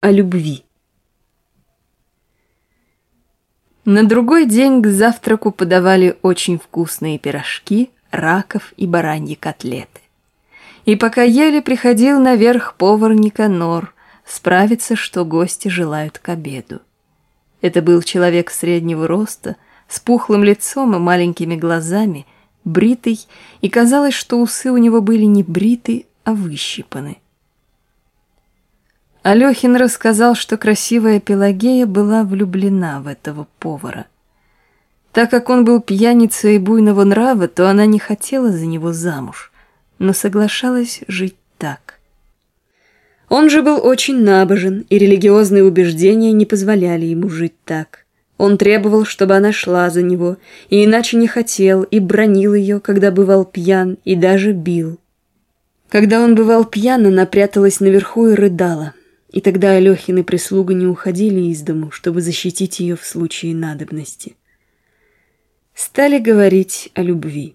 о любви. На другой день к завтраку подавали очень вкусные пирожки, раков и бараньи котлеты. И пока ели, приходил наверх повар Никанор справиться, что гости желают к обеду. Это был человек среднего роста, с пухлым лицом и маленькими глазами, бритый, и казалось, что усы у него были не бриты, а выщипаны. Алехин рассказал, что красивая Пелагея была влюблена в этого повара. Так как он был пьяницей и буйного нрава, то она не хотела за него замуж, но соглашалась жить так. Он же был очень набожен, и религиозные убеждения не позволяли ему жить так. Он требовал, чтобы она шла за него, и иначе не хотел, и бронил ее, когда бывал пьян, и даже бил. Когда он бывал пьян, она пряталась наверху и рыдала. И тогда Алехин и прислуга не уходили из дому, чтобы защитить ее в случае надобности. Стали говорить о любви.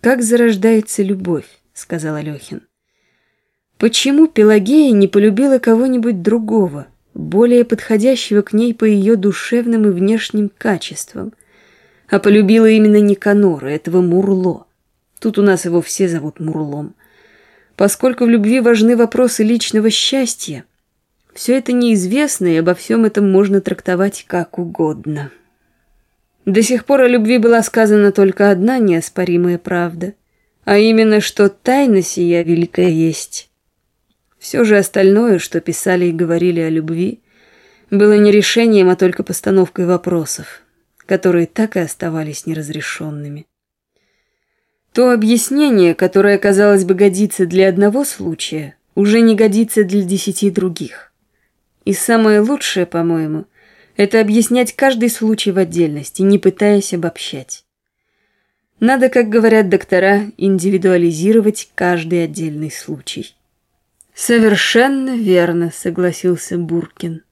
«Как зарождается любовь?» — сказал Алехин. «Почему Пелагея не полюбила кого-нибудь другого, более подходящего к ней по ее душевным и внешним качествам, а полюбила именно Никанора, этого Мурло? Тут у нас его все зовут Мурлом» поскольку в любви важны вопросы личного счастья. Все это неизвестно, и обо всем этом можно трактовать как угодно. До сих пор о любви была сказана только одна неоспоримая правда, а именно, что тайна сия великая есть. Все же остальное, что писали и говорили о любви, было не решением, а только постановкой вопросов, которые так и оставались неразрешенными. То объяснение, которое, казалось бы, годится для одного случая, уже не годится для десяти других. И самое лучшее, по-моему, это объяснять каждый случай в отдельности, не пытаясь обобщать. Надо, как говорят доктора, индивидуализировать каждый отдельный случай. «Совершенно верно», — согласился Буркин.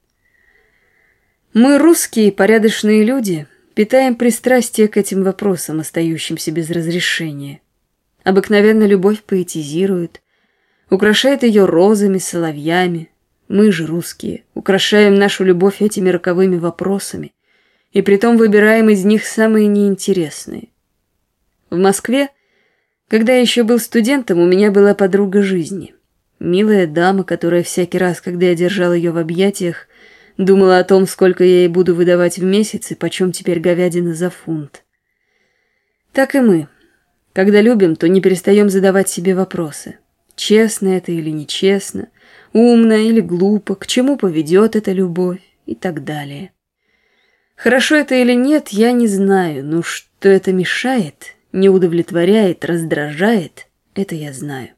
«Мы, русские, порядочные люди, питаем пристрастие к этим вопросам, остающимся без разрешения. Обыкновенно любовь поэтизирует, украшает ее розами, соловьями. Мы же, русские, украшаем нашу любовь этими роковыми вопросами, и притом выбираем из них самые неинтересные. В Москве, когда я еще был студентом, у меня была подруга жизни. Милая дама, которая всякий раз, когда я держал ее в объятиях, Думала о том, сколько я ей буду выдавать в месяц и почем теперь говядина за фунт. Так и мы. Когда любим, то не перестаем задавать себе вопросы. Честно это или нечестно, умно или глупо, к чему поведет эта любовь и так далее. Хорошо это или нет, я не знаю, но что это мешает, не удовлетворяет, раздражает, это я знаю.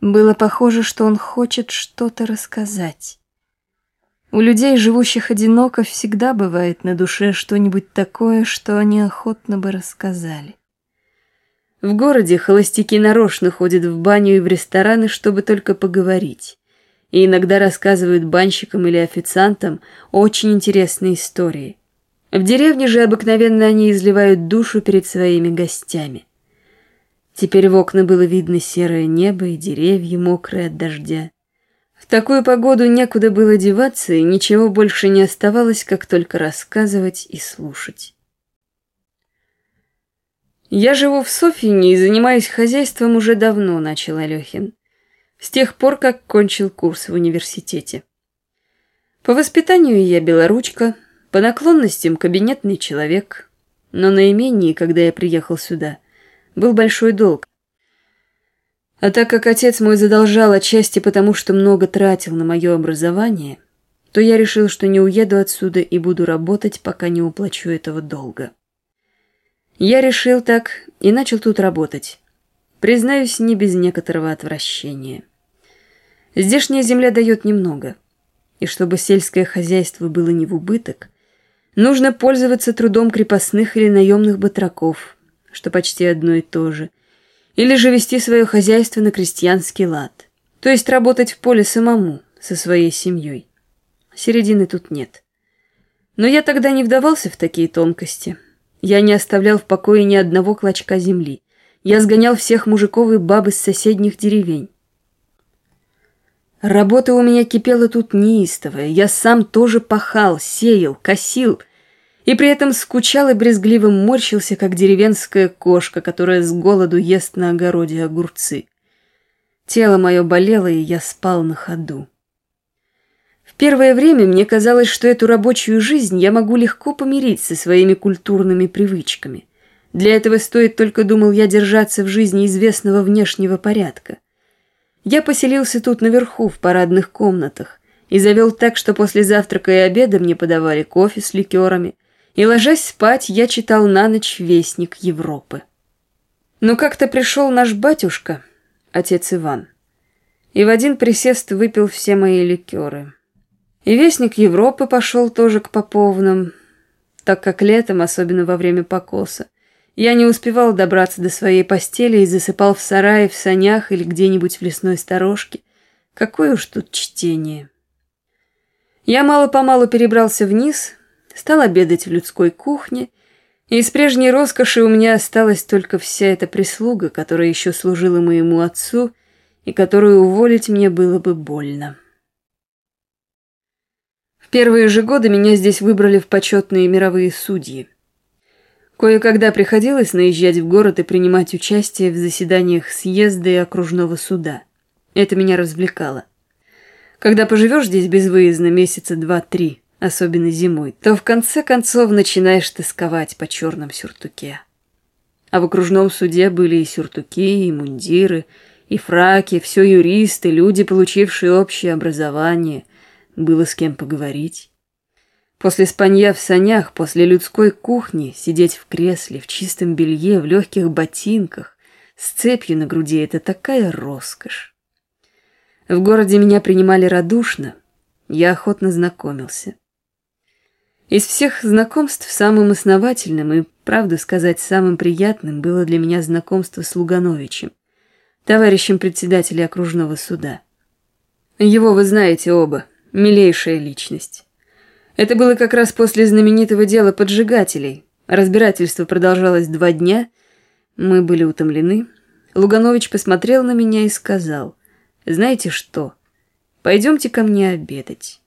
Было похоже, что он хочет что-то рассказать. У людей, живущих одиноко, всегда бывает на душе что-нибудь такое, что они охотно бы рассказали. В городе холостяки нарочно ходят в баню и в рестораны, чтобы только поговорить. И иногда рассказывают банщикам или официантам очень интересные истории. В деревне же обыкновенно они изливают душу перед своими гостями. Теперь в окна было видно серое небо и деревья, мокрые от дождя. В такую погоду некуда было деваться, и ничего больше не оставалось, как только рассказывать и слушать. «Я живу в Софьине и занимаюсь хозяйством уже давно», — начал Алехин. «С тех пор, как кончил курс в университете. По воспитанию я белоручка, по наклонностям кабинетный человек, но на имении, когда я приехал сюда, был большой долг. А так как отец мой задолжал отчасти потому, что много тратил на мое образование, то я решил, что не уеду отсюда и буду работать, пока не уплачу этого долга. Я решил так и начал тут работать. Признаюсь, не без некоторого отвращения. Здешняя земля дает немного, и чтобы сельское хозяйство было не в убыток, нужно пользоваться трудом крепостных или наемных батраков, что почти одно и то же – или же вести свое хозяйство на крестьянский лад, то есть работать в поле самому, со своей семьей. Середины тут нет. Но я тогда не вдавался в такие тонкости. Я не оставлял в покое ни одного клочка земли. Я сгонял всех мужиков и баб из соседних деревень. Работа у меня кипела тут неистовая. Я сам тоже пахал, сеял, косил. И при этом скучал и брезгливо морщился, как деревенская кошка, которая с голоду ест на огороде огурцы. Тело мое болело, и я спал на ходу. В первое время мне казалось, что эту рабочую жизнь я могу легко помирить со своими культурными привычками. Для этого стоит только, думал я, держаться в жизни известного внешнего порядка. Я поселился тут наверху, в парадных комнатах, и завел так, что после завтрака и обеда мне подавали кофе с ликерами, и, ложась спать, я читал на ночь «Вестник Европы». Но как-то пришел наш батюшка, отец Иван, и в один присест выпил все мои ликеры. И «Вестник Европы» пошел тоже к Поповным, так как летом, особенно во время покоса, я не успевал добраться до своей постели и засыпал в сарае, в санях или где-нибудь в лесной сторожке. Какое уж тут чтение. Я мало-помалу перебрался вниз, стал обедать в людской кухне, и из прежней роскоши у меня осталась только вся эта прислуга, которая еще служила моему отцу и которую уволить мне было бы больно. В первые же годы меня здесь выбрали в почетные мировые судьи. Кое-когда приходилось наезжать в город и принимать участие в заседаниях съезда и окружного суда. Это меня развлекало. Когда поживешь здесь безвыездно месяца два-три, особенно зимой, то в конце концов начинаешь тосковать по черном сюртуке. А в окружном суде были и сюртуки, и мундиры, и фраки, все юристы, люди, получившие общее образование. Было с кем поговорить. После спанья в санях, после людской кухни, сидеть в кресле, в чистом белье, в легких ботинках, с цепью на груди — это такая роскошь. В городе меня принимали радушно, я охотно знакомился. Из всех знакомств самым основательным и, правду сказать, самым приятным было для меня знакомство с Лугановичем, товарищем председателя окружного суда. Его вы знаете оба, милейшая личность. Это было как раз после знаменитого дела поджигателей. Разбирательство продолжалось два дня. Мы были утомлены. Луганович посмотрел на меня и сказал, «Знаете что? Пойдемте ко мне обедать».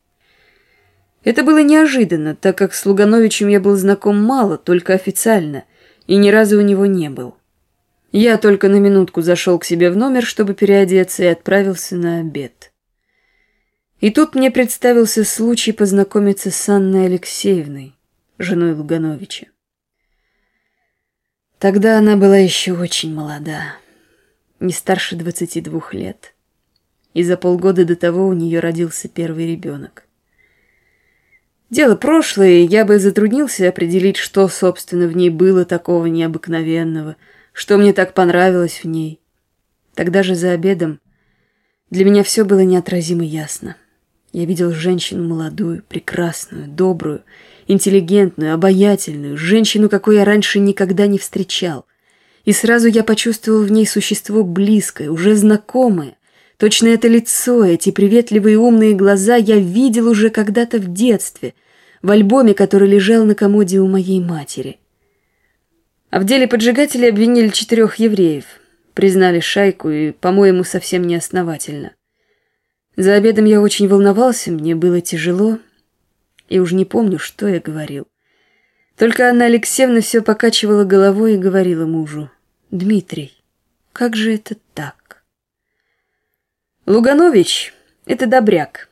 Это было неожиданно, так как с Лугановичем я был знаком мало, только официально, и ни разу у него не был. Я только на минутку зашел к себе в номер, чтобы переодеться, и отправился на обед. И тут мне представился случай познакомиться с Анной Алексеевной, женой Лугановича. Тогда она была еще очень молода, не старше 22 лет, и за полгода до того у нее родился первый ребенок. Дело прошлое, я бы затруднился определить, что, собственно, в ней было такого необыкновенного, что мне так понравилось в ней. Тогда же за обедом для меня все было неотразимо ясно. Я видел женщину молодую, прекрасную, добрую, интеллигентную, обаятельную, женщину, какой я раньше никогда не встречал. И сразу я почувствовал в ней существо близкое, уже знакомое. Точно это лицо, эти приветливые умные глаза я видел уже когда-то в детстве, в альбоме, который лежал на комоде у моей матери. А в деле поджигателей обвинили четырех евреев, признали шайку и, по-моему, совсем неосновательно. За обедом я очень волновался, мне было тяжело, и уж не помню, что я говорил. Только Анна Алексеевна все покачивала головой и говорила мужу, «Дмитрий, как же это так?» Луганович — это добряк.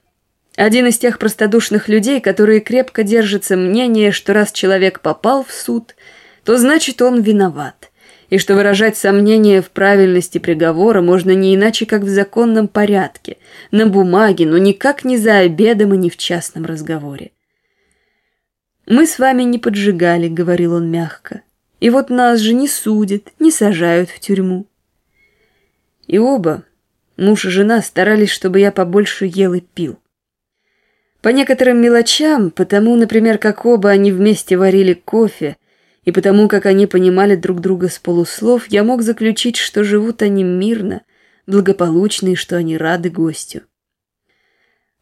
Один из тех простодушных людей, которые крепко держатся мнения, что раз человек попал в суд, то значит он виноват — и что выражать сомнения в правильности приговора можно не иначе, как в законном порядке, на бумаге, но никак не за обедом и не в частном разговоре. «Мы с вами не поджигали», — говорил он мягко, «и вот нас же не судят, не сажают в тюрьму». И оба, муж и жена, старались, чтобы я побольше ел и пил. По некоторым мелочам, потому, например, как оба они вместе варили кофе, и потому как они понимали друг друга с полуслов, я мог заключить, что живут они мирно, благополучно и что они рады гостю.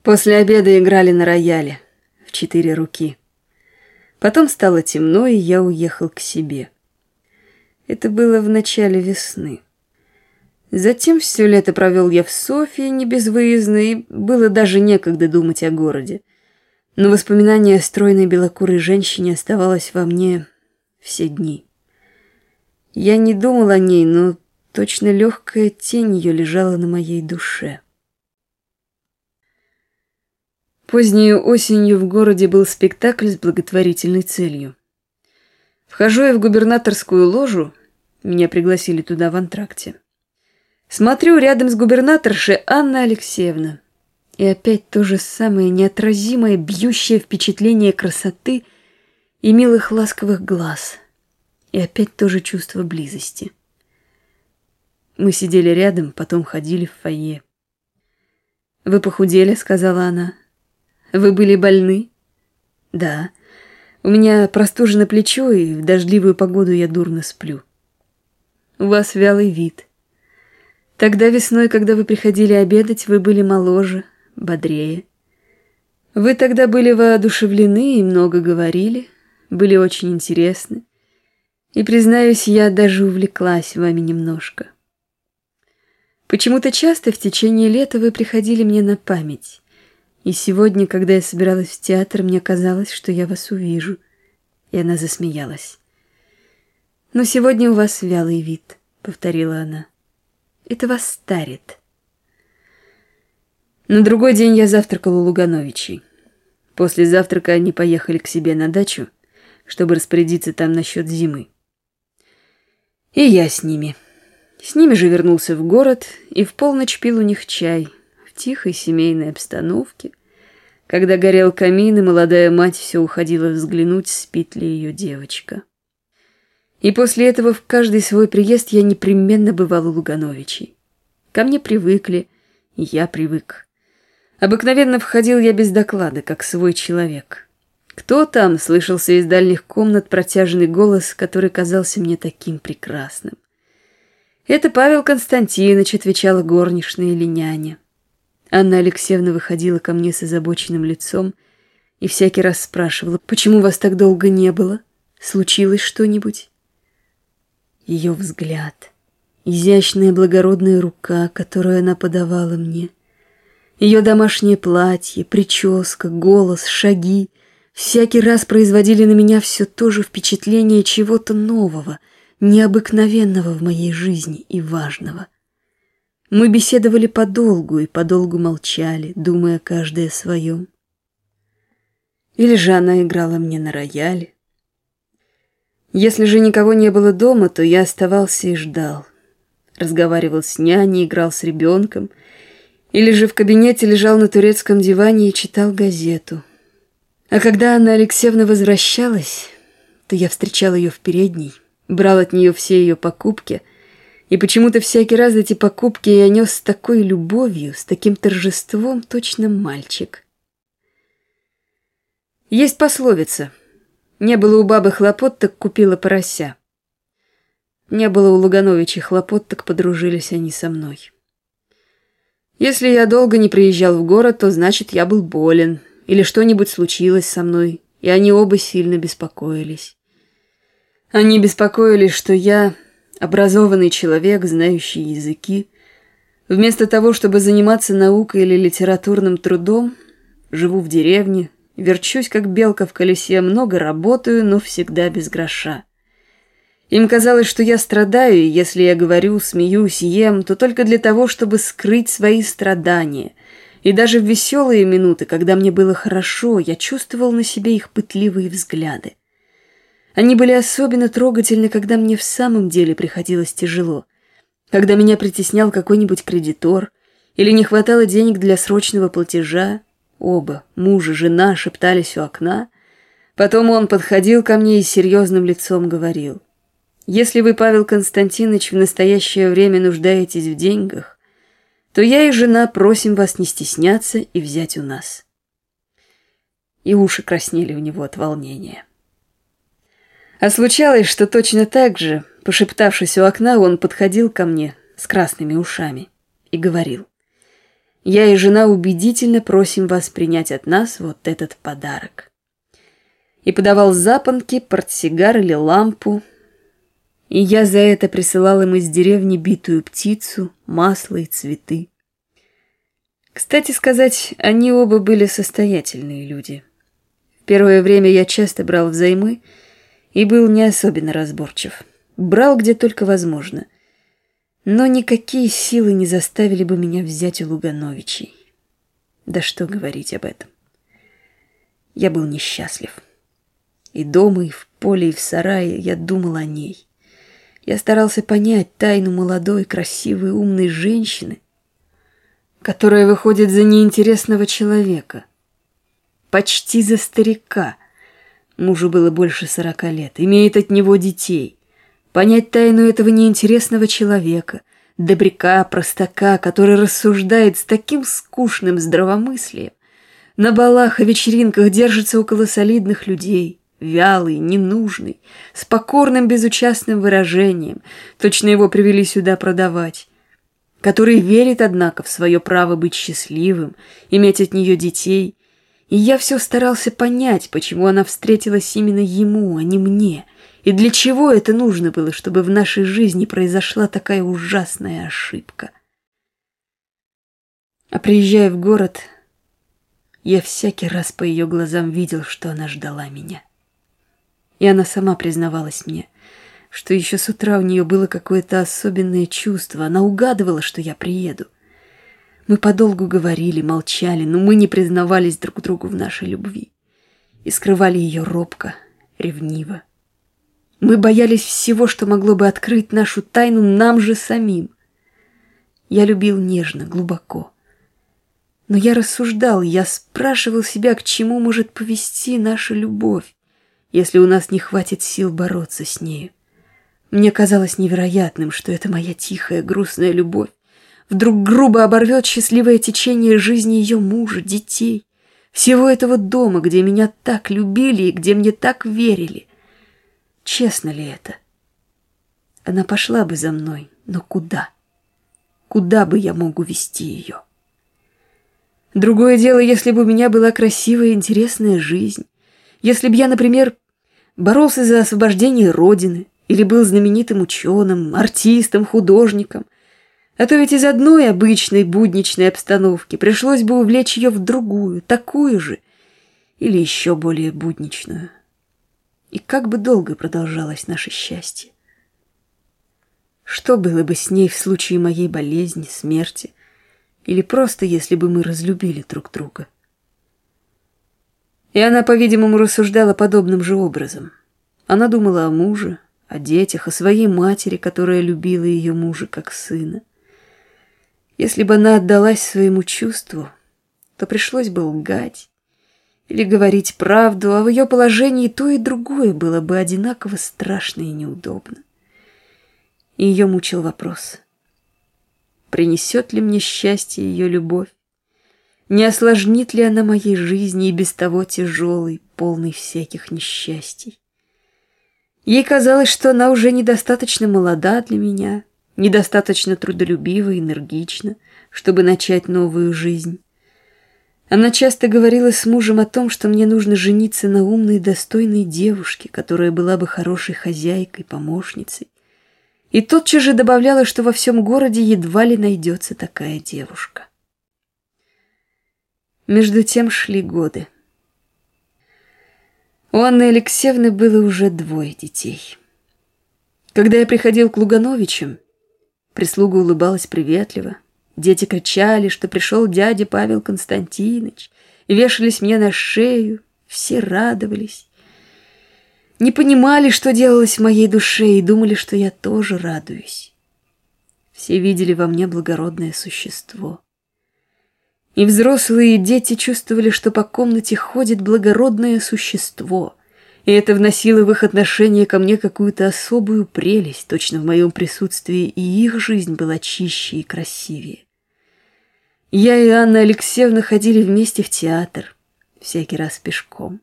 После обеда играли на рояле в четыре руки. Потом стало темно, и я уехал к себе. Это было в начале весны. Затем все лето провел я в Софии, не безвыездно, было даже некогда думать о городе. Но воспоминание о стройной белокурой женщине оставалось во мне все дни. Я не думал о ней, но точно легкая тень ее лежала на моей душе. Поздней осенью в городе был спектакль с благотворительной целью. Вхожу я в губернаторскую ложу, меня пригласили туда в антракте. Смотрю рядом с губернаторшей Анна Алексеевна. И опять то же самое неотразимое, бьющее впечатление красоты и милых ласковых глаз. И опять то же чувство близости. Мы сидели рядом, потом ходили в фойе. «Вы похудели», — сказала она. «Вы были больны?» «Да. У меня простужено плечо, и в дождливую погоду я дурно сплю». «У вас вялый вид». Тогда весной, когда вы приходили обедать, вы были моложе, бодрее. Вы тогда были воодушевлены и много говорили, были очень интересны. И, признаюсь, я даже увлеклась вами немножко. Почему-то часто в течение лета вы приходили мне на память. И сегодня, когда я собиралась в театр, мне казалось, что я вас увижу. И она засмеялась. «Но сегодня у вас вялый вид», — повторила она. Это вас старит. На другой день я завтракал у Лугановичей. После завтрака они поехали к себе на дачу, чтобы распорядиться там насчет зимы. И я с ними. С ними же вернулся в город и в полночь пил у них чай в тихой семейной обстановке, когда горел камин, и молодая мать все уходила взглянуть, спит ли ее девочка. И после этого в каждый свой приезд я непременно бывал у Лугановичей. Ко мне привыкли, и я привык. Обыкновенно входил я без доклада, как свой человек. Кто там, слышался из дальних комнат протяжный голос, который казался мне таким прекрасным. Это Павел Константинович, отвечала горничная или няня. Анна Алексеевна выходила ко мне с озабоченным лицом и всякий раз спрашивала, почему вас так долго не было? Случилось что-нибудь? Ее взгляд, изящная благородная рука, которую она подавала мне, ее домашнее платье, прическа, голос, шаги всякий раз производили на меня все то же впечатление чего-то нового, необыкновенного в моей жизни и важного. Мы беседовали подолгу и подолгу молчали, думая каждое о своем. Или же она играла мне на рояле, если же никого не было дома, то я оставался и ждал. Разговаривал с няней, играл с ребенком, или же в кабинете лежал на турецком диване и читал газету. А когда Анна Алексеевна возвращалась, то я встречал ее в передней, брал от нее все ее покупки, и почему-то всякий раз эти покупки я нес с такой любовью, с таким торжеством, точно мальчик. Есть пословица — не было у бабы хлопот, так купила порося. Не было у Лугановича хлопот, так подружились они со мной. Если я долго не приезжал в город, то значит, я был болен, или что-нибудь случилось со мной, и они оба сильно беспокоились. Они беспокоились, что я, образованный человек, знающий языки, вместо того, чтобы заниматься наукой или литературным трудом, живу в деревне, Верчусь, как белка в колесе, много работаю, но всегда без гроша. Им казалось, что я страдаю, и если я говорю, смеюсь, ем, то только для того, чтобы скрыть свои страдания. И даже в веселые минуты, когда мне было хорошо, я чувствовал на себе их пытливые взгляды. Они были особенно трогательны, когда мне в самом деле приходилось тяжело. Когда меня притеснял какой-нибудь кредитор, или не хватало денег для срочного платежа, Оба, муж и жена, шептались у окна. Потом он подходил ко мне и серьезным лицом говорил. «Если вы, Павел Константинович, в настоящее время нуждаетесь в деньгах, то я и жена просим вас не стесняться и взять у нас». И уши краснели у него от волнения. А случалось, что точно так же, пошептавшись у окна, он подходил ко мне с красными ушами и говорил. Я и жена убедительно просим вас принять от нас вот этот подарок. И подавал запонки, портсигар или лампу. и я за это присылал им из деревни битую птицу, масло и цветы. Кстати сказать, они оба были состоятельные люди. В первое время я часто брал взаймы и был не особенно разборчив. Брал где только возможно. Но никакие силы не заставили бы меня взять у Лугановичей. Да что говорить об этом. Я был несчастлив. И дома, и в поле, и в сарае я думал о ней. Я старался понять тайну молодой, красивой, умной женщины, которая выходит за неинтересного человека, почти за старика. Мужу было больше сорока лет, имеет от него детей. Понять тайну этого неинтересного человека, добряка, простака, который рассуждает с таким скучным здравомыслием, на балах и вечеринках держится около солидных людей — вялый, ненужный, с покорным безучастным выражением, точно его привели сюда продавать, который верит, однако, в свое право быть счастливым, иметь от нее детей, и я все старался понять, почему она встретилась именно ему, а не мне, и для чего это нужно было, чтобы в нашей жизни произошла такая ужасная ошибка. А приезжая в город, я всякий раз по ее глазам видел, что она ждала меня. И она сама признавалась мне, что еще с утра у нее было какое-то особенное чувство. Она угадывала, что я приеду. Мы подолгу говорили, молчали, но мы не признавались друг другу в нашей любви. И скрывали ее робко, ревниво. Мы боялись всего, что могло бы открыть нашу тайну нам же самим. Я любил нежно, глубоко. Но я рассуждал, я спрашивал себя, к чему может повести наша любовь если у нас не хватит сил бороться с нею. Мне казалось невероятным, что эта моя тихая, грустная любовь вдруг грубо оборвет счастливое течение жизни ее мужа, детей, всего этого дома, где меня так любили и где мне так верили. Честно ли это? Она пошла бы за мной, но куда? Куда бы я мог увести ее? Другое дело, если бы у меня была красивая и интересная жизнь. Если бы я, например, боролся за освобождение Родины или был знаменитым ученым, артистом, художником. А то ведь из одной обычной будничной обстановки пришлось бы увлечь ее в другую, такую же, или еще более будничную. И как бы долго продолжалось наше счастье? Что было бы с ней в случае моей болезни, смерти, или просто если бы мы разлюбили друг друга? И она, по-видимому, рассуждала подобным же образом. Она думала о муже, о детях, о своей матери, которая любила ее мужа как сына. Если бы она отдалась своему чувству, то пришлось бы лгать или говорить правду, а в ее положении то и другое было бы одинаково страшно и неудобно. Ее мучил вопрос, принесет ли мне счастье ее любовь, не осложнит ли она моей жизни и без того тяжелой, полной всяких несчастий? Ей казалось, что она уже недостаточно молода для меня, недостаточно трудолюбива и энергична, чтобы начать новую жизнь. Она часто говорила с мужем о том, что мне нужно жениться на умной и достойной девушке, которая была бы хорошей хозяйкой, помощницей. И тотчас же добавляла, что во всем городе едва ли найдется такая девушка. Между тем шли годы. У Анны Алексеевны было уже двое детей. Когда я приходил к Лугановичам, прислуга улыбалась приветливо. Дети кричали, что пришел дядя Павел Константинович, вешались мне на шею, все радовались. Не понимали, что делалось в моей душе, и думали, что я тоже радуюсь. Все видели во мне благородное существо. И взрослые дети чувствовали, что по комнате ходит благородное существо, и это вносило в их отношение ко мне какую-то особую прелесть, точно в моем присутствии и их жизнь была чище и красивее. Я и Анна Алексеевна ходили вместе в театр, всякий раз пешком.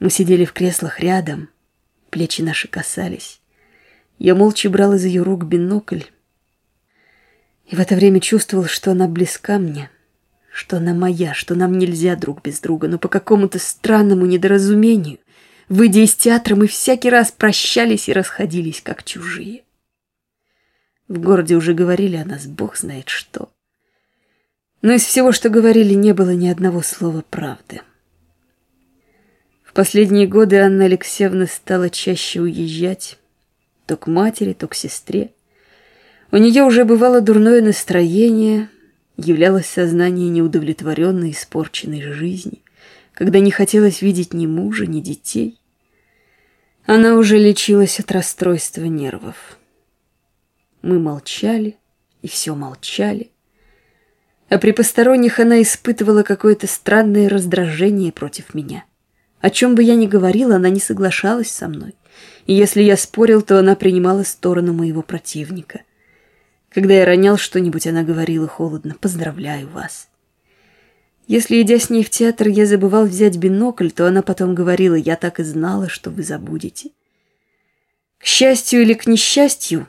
Мы сидели в креслах рядом, плечи наши касались. Я молча брал из ее рук бинокль, и в это время чувствовал, что она близка мне, что она моя, что нам нельзя друг без друга, но по какому-то странному недоразумению Выйдя из театра, мы всякий раз прощались и расходились, как чужие. В городе уже говорили о нас, бог знает что. Но из всего, что говорили, не было ни одного слова правды. В последние годы Анна Алексеевна стала чаще уезжать, то к матери, то к сестре. У нее уже бывало дурное настроение, являлось сознание неудовлетворенной, испорченной жизни, когда не хотелось видеть ни мужа, ни детей. Она уже лечилась от расстройства нервов. Мы молчали, и все молчали. А при посторонних она испытывала какое-то странное раздражение против меня. О чем бы я ни говорила, она не соглашалась со мной. И если я спорил, то она принимала сторону моего противника. Когда я ронял что-нибудь, она говорила холодно «Поздравляю вас». Если, идя с ней в театр, я забывал взять бинокль, то она потом говорила «Я так и знала, что вы забудете». К счастью или к несчастью,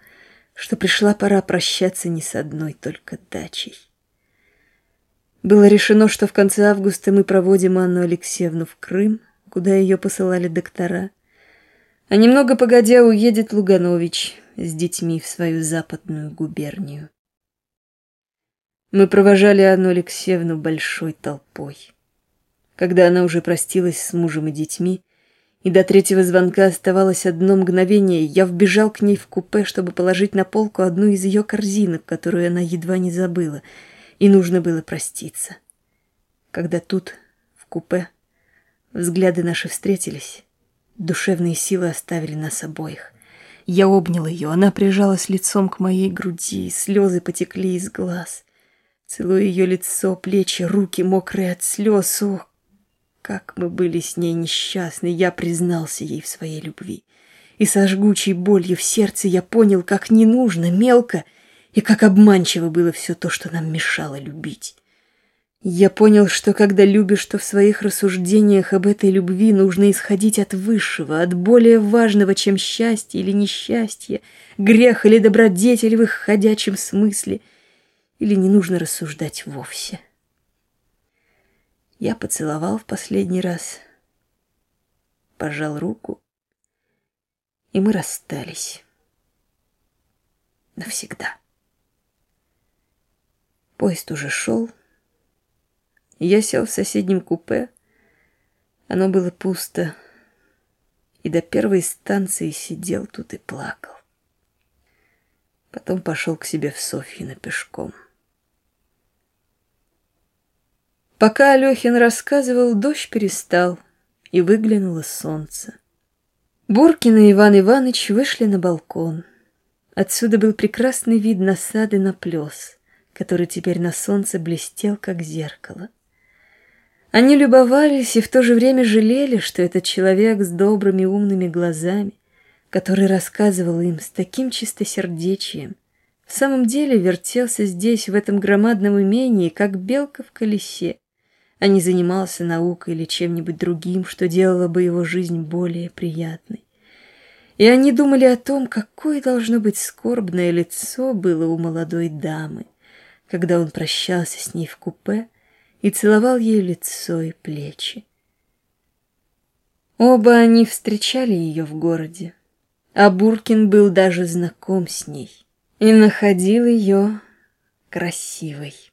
что пришла пора прощаться не с одной только дачей. Было решено, что в конце августа мы проводим Анну Алексеевну в Крым, куда ее посылали доктора, а немного погодя уедет Луганович с детьми в свою западную губернию. Мы провожали Анну Алексеевну большой толпой. Когда она уже простилась с мужем и детьми, и до третьего звонка оставалось одно мгновение. Я вбежал к ней в купе, чтобы положить на полку одну из ее корзинок, которую она едва не забыла, и нужно было проститься. Когда тут, в купе, взгляды наши встретились, душевные силы оставили нас обоих. Я обнял ее, она прижалась лицом к моей груди, слезы потекли из глаз. Целуя ее лицо, плечи, руки, мокрые от слез, ох, как мы были с ней несчастны, я признался ей в своей любви. И со жгучей болью в сердце я понял, как не нужно, мелко, и как обманчиво было все то, что нам мешало любить. Я понял, что когда любишь, то в своих рассуждениях об этой любви нужно исходить от высшего, от более важного, чем счастье или несчастье, грех или добродетель в их ходячем смысле, или не нужно рассуждать вовсе. Я поцеловал в последний раз, пожал руку, и мы расстались. Навсегда. Поезд уже шел, я сел в соседнем купе. Оно было пусто, и до первой станции сидел тут и плакал. Потом пошел к себе в Софьино пешком. Пока Алехин рассказывал, дождь перестал, и выглянуло солнце. Буркин и Иван Иванович вышли на балкон. Отсюда был прекрасный вид на сады на плес, который теперь на солнце блестел, как зеркало. Они любовались и в то же время жалели, что этот человек с добрыми умными глазами, который рассказывал им с таким чистосердечием, в самом деле вертелся здесь, в этом громадном имении, как белка в колесе, а не занимался наукой или чем-нибудь другим, что делало бы его жизнь более приятной. И они думали о том, какое должно быть скорбное лицо было у молодой дамы, когда он прощался с ней в купе и целовал ей лицо и плечи. Оба они встречали ее в городе, а Буркин был даже знаком с ней и находил ее красивой.